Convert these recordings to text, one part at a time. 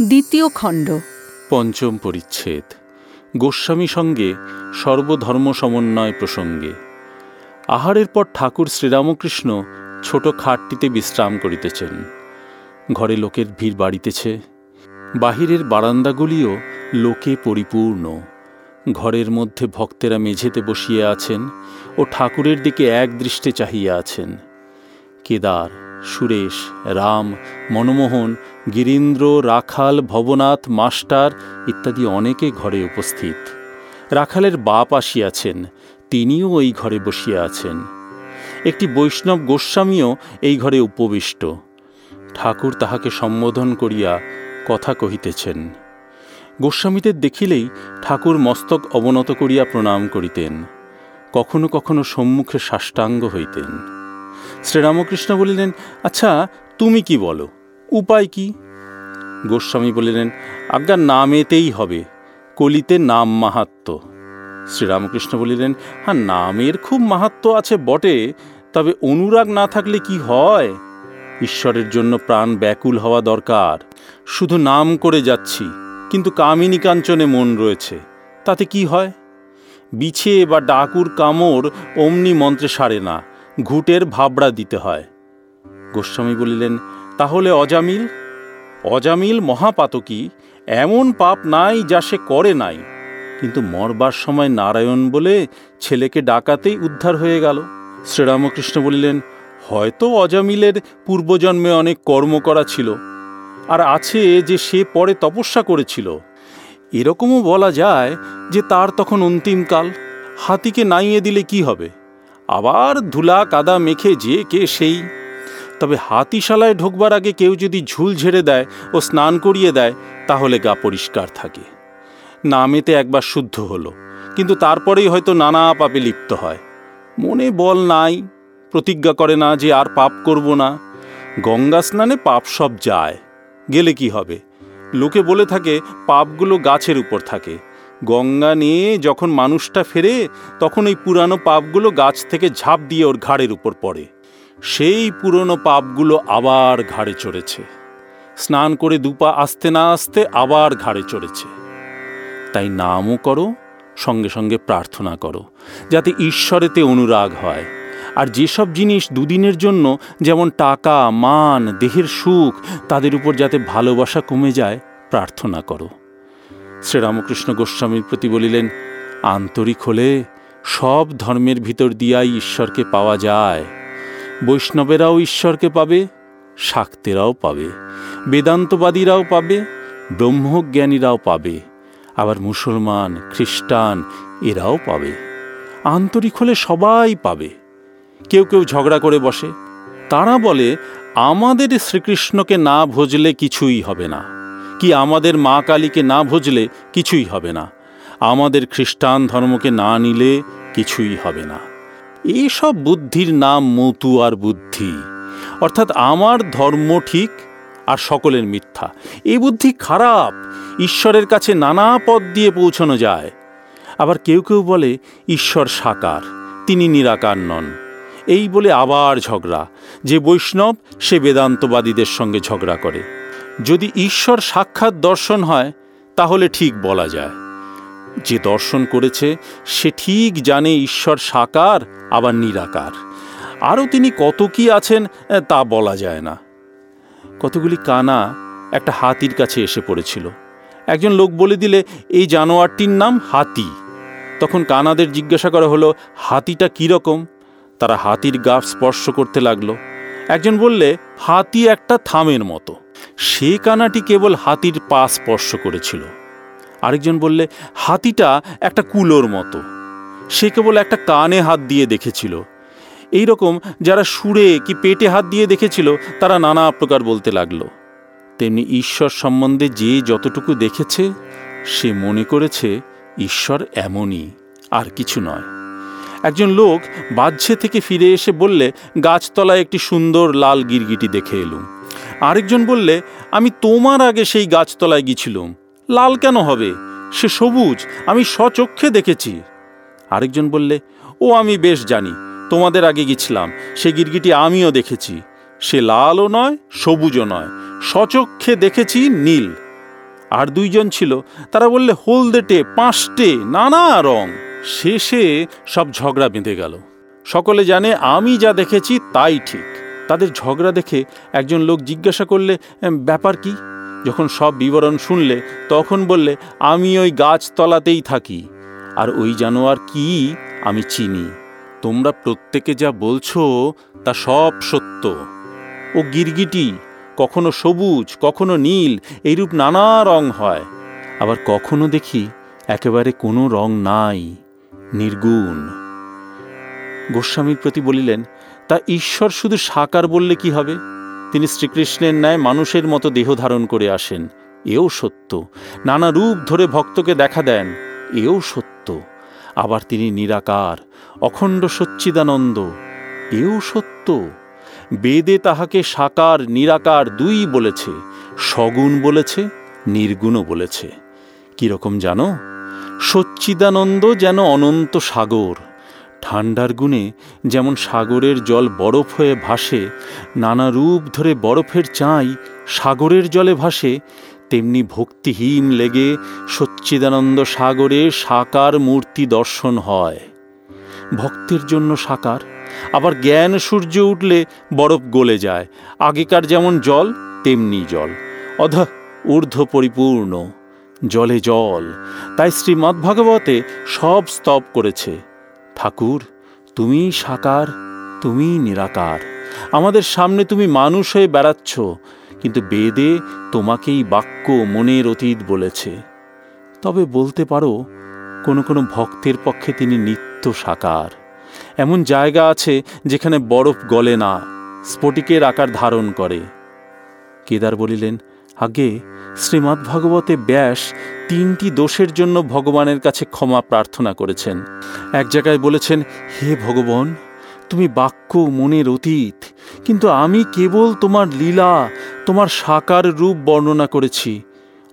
দ্বিতীয় খণ্ড। পঞ্চম পরিচ্ছেদ। গোস্বামী সঙ্গে সর্বধর্ম সমন্বয় প্রসঙ্গে। আহারের পর ঠাকুর শ্রীরামকৃষ্ণ ছোট খাটটিতে বিশ্রাম করিতেছেন। ঘরে লোকের ভিড় বাড়িতেছে। বাহিরের বারান্দাগুলিও লোকে পরিপূর্ণ। ঘরের মধ্যে ভক্তেরা মেঝেতে বসিয়ে আছেন ও ঠাকুরের দিকে এক দৃষ্টে চাহিয়া আছেন। কেদার সুরেশ, রাম, মনমোহন, গিরীন্দ্র, রাখাল, ভবনাথ, মাস্টার ইত্যাদি অনেকে ঘরে উপস্থিত। রাখালের বাপ আসিয়াছেন, তিনিও ওই ঘরে বসিয়া আছেন। একটি বৈষ্ণব গোস্বামীও এই ঘরে উপবিষ্ট। ঠাকুর তাহাকে সম্বোধন করিয়া কথা কহিতেছেন। গোস্বামীদের দেখিলেই ঠাকুর মস্তক অবনত করিয়া প্রণাম করিতেন। কখনো কখনো সম্মুখে সাষ্টাঙ্গ হইতেন। শ্রীরামকৃষ্ণ বলিলেন আচ্ছা তুমি কি বলো? উপায় কি? গোস্বামী বলিলেন, আজ্ঞা নামেতেই হবে, কলিতে নাম মাহাত্ম। শ্রীরামকৃষ্ণ বলিলেন হ্যাঁ নামের খুব মাহাত্ম আছে বটে, তবে অনুরাগ না থাকলে কি হয়? ঈশ্বরের জন্য প্রাণ ব্যাকুল হওয়া দরকার। শুধু নাম করে যাচ্ছি, কিন্তু কামিনী কাঞ্চনে মন রয়েছে, তাতে কি হয়? বিছে বা ডাকুর কামড় অমনি মন্ত্রে সারে না ঘুটের ভাবড়া দিতে হয়। গোস্বামী বলিলেন, তাহলে অজামিল? অজামিল মহাপাতকী, এমন পাপ নাই যা সে করে নাই। কিন্তু মরবার সময় নারায়ণ বলে ছেলেকে ডাকাতেই উদ্ধার হয়ে গেল। শ্রীরামকৃষ্ণ বলিলেন, হয়তো অজামিলের পূর্বজন্মে অনেক কর্ম করা ছিল, আর আছে যে সে পরে তপস্যা করেছিল। এরকমও বলা যায় যে তার তখন অন্তিমকাল। হাতিকে নাইয়ে দিলে কি হবে? আবার ধুলা কাদা মেখে যে কে সেই। তবে হাতিশালায় ঢোকবার আগে কেউ যদি ঝুল ঝেড়ে দেয় ও স্নান করিয়ে দেয়, তাহলে গা পরিষ্কার থাকে। নামেতে একবার শুদ্ধ হলো, কিন্তু তারপরেই হয়তো নানা পাপে লিপ্ত হয়। মনে বল নাই, প্রতিজ্ঞা করে না যে আর পাপ করব না। গঙ্গা স্নানে পাপ সব যায়, গেলে কি হবে? লোকে বলে থাকে, পাপগুলো গাছের উপর থাকে। গঙ্গা নিয়ে যখন মানুষটা ফেরে, তখন ওই পুরানো পাপগুলো গাছ থেকে ঝাঁপ দিয়ে ওর ঘাড়ের উপর পড়ে। সেই পুরনো পাপগুলো আবার ঘাড়ে চড়েছে। স্নান করে দুপা আসতে না আসতে আবার ঘাড়ে চড়েছে। তাই নামও করো, সঙ্গে সঙ্গে প্রার্থনা করো, যাতে ঈশ্বরেতে অনুরাগ হয়। আর যেসব জিনিস দুদিনের জন্য, যেমন টাকা, মান, দেহের সুখ, তাদের উপর যাতে ভালোবাসা কমে যায়, প্রার্থনা করো। শ্রীরামকৃষ্ণ গোস্বামীর প্রতি বলিলেন, আন্তরিক হলে সব ধর্মের ভিতর দিয়াই ঈশ্বরকে পাওয়া যায়। বৈষ্ণবেরাও ঈশ্বরকে পাবে, শাক্তেরাও পাবে, বেদান্তবাদীরাও পাবে, ব্রহ্মজ্ঞানীরাও পাবে, আবার মুসলমান, খ্রিস্টান এরাও পাবে। আন্তরিক হলে সবাই পাবে। কেউ কেউ ঝগড়া করে বসে। তারা বলে, আমাদের শ্রীকৃষ্ণকে না ভজলে কিছুই হবে না। কি আমাদের মা কালীকে না ভজলে কিছুই হবে না। আমাদের খ্রিস্টান ধর্মকে না নিলে কিছুই হবে না। এইসব বুদ্ধির নাম মতু আর বুদ্ধি। অর্থাৎ আমার ধর্ম ঠিক আর সকলের মিথ্যা। এই বুদ্ধি খারাপ, ঈশ্বরের কাছে নানা পথ দিয়ে পৌঁছানো যায়। আবার কেউ কেউ বলে, ঈশ্বর সাকার, তিনি নিরাকার নন। এই বলে আবার ঝগড়া। যে বৈষ্ণব, সে বেদান্তবাদীদের সঙ্গে ঝগড়া করে। যদি ঈশ্বর সাক্ষাৎ দর্শন হয়, তাহলে ঠিক বলা যায়। যে দর্শন করেছে, সে ঠিক জানে ঈশ্বর সাকার, আবার নিরাকার। আরও তিনি কত কি আছেন তা বলা যায় না। কতগুলি কানা একটা হাতির কাছে এসে পড়েছিল। একজন লোক বলে দিলে, এই জানোয়ারটির নাম হাতি। তখন কানাদের জিজ্ঞাসা করা হলো, হাতিটা কীরকম তারা হাতির গা স্পর্শ করতে লাগল। একজন বললে, হাতি একটা থামের মতো। সে কানাটি কেবল হাতির পা স্পর্শ করেছিল। আরেকজন বললে, হাতিটা একটা কুলোর মতো। সে কেবল একটা কানে হাত দিয়ে দেখেছিল। এই রকম যারা সুরে কি পেটে হাত দিয়ে দেখেছিল, তারা নানা প্রকার বলতে লাগল। তেমনি ঈশ্বর সম্বন্ধে যে যতটুকু দেখেছে, সে মনে করেছে, ঈশ্বর এমনই, আর কিছু নয়। একজন লোক বাহ্যে থেকে ফিরে এসে বললে, গাছতলায় একটি সুন্দর লাল গিরগিটি দেখে এলুম। আরেকজন বললে, আমি তোমার আগে সেই গাছতলায় গিয়েছিলুম। লাল কেন হবে? সে সবুজ, আমি স্বচক্ষে দেখেছি। আরেকজন বললে, ও, আমি বেশ জানি, তোমাদের আগে গেছিলাম সে গিরগিটি আমিও দেখেছি। সে লালও নয়, সবুজও নয়, স্বচক্ষে দেখেছি নীল। আর দুইজন ছিল, তারা বললে, হলদেটে, পাঁচটে, নানা রং। শেষে সব ঝগড়া বেঁধে গেল। সকলে জানে, আমি যা দেখেছি তাই ঠিক। তাদের ঝগড়া দেখে একজন লোক জিজ্ঞাসা করলে ব্যাপার কি? যখন সব বিবরণ শুনলে, তখন বললে, আমি ওই গাছতলাতেই থাকি। আর ওই জানোয়ার কি, আমি চিনি। তোমরা প্রত্যেকে যা বলছো, তা সব সত্য। ও গিরগিটি কখনো সবুজ, কখনো নীল, এইরূপ নানা রং হয়। আবার কখনো দেখি একেবারে কোনো রং নাই, নির্গুণ। গোস্বামীর প্রতি বলিলেন তা ঈশ্বর শুধু সাকার বললে কি হবে? তিনি শ্রীকৃষ্ণের ন্যায় মানুষের মতো দেহ ধারণ করে আসেন। এও সত্য। নানা রূপ ধরে ভক্তকে দেখা দেন। এও সত্য। আবার তিনি নিরাকার, অখণ্ড সচ্চিদানন্দ। এও সত্য। বেদে তাহাকে সাকার, নিরাকার দুই বলেছে। সগুণ বলেছে, নির্গুণও বলেছে। কীরকম জানো? সচ্চিদানন্দ যেন অনন্ত সাগর। ঠান্ডার গুণে যেমন সাগরের জল বরফ হয়ে ভাসে, নানা রূপ ধরে বরফের চাঁই সাগরের জলে ভাসে, তেমনি ভক্তিহীন লেগে সচ্চিদানন্দ সাগরে সাকার মূর্তি দর্শন হয়। ভক্তের জন্য সাকার, আবার জ্ঞান সূর্য উঠলে বরফ গলে যায়, আগেকার যেমন জল, তেমনি জল। অধ ঊর্ধ্ব পরিপূর্ণ জলে জল, তাই শ্রীমদ্ভাগবতে সব স্তব করেছে। ঠাকুর তুমি সাকার তুমি নিরাকার। আমাদের সামনে তুমি মানুষ হয়ে বেড়াচ্ছ, কিন্তু বেদে তোমাকেই বাক্য মনের অতীত বলেছে। তবে বলতে পারো, কোনো কোনো ভক্তের পক্ষে তিনি নিত্য সাকার। এমন জায়গা আছে যেখানে বরফ গলে না, স্ফটিকের আকার ধারণ করে। কেদার বলিলেন আগে শ্রীমদ্ভাগবতে ব্যাস তিনটি দোষের জন্য ভগবানের কাছে ক্ষমা প্রার্থনা করেছেন। এক জায়গায় বলেছেন, হে ভগবান, তুমি বাক্য মনের অতীত, কিন্তু আমি কেবল তোমার লীলা, তোমার সাকার রূপ বর্ণনা করেছি,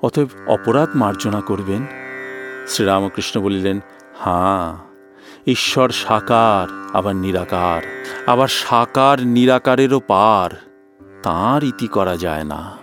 অতএব অপরাধ মার্জনা করবেন? শ্রীরামকৃষ্ণ বলিলেন হাঁ ঈশ্বর সাকার, আবার নিরাকার, আবার সাকার নিরাকারেরও পার, তাঁর ইতি করা যায় না।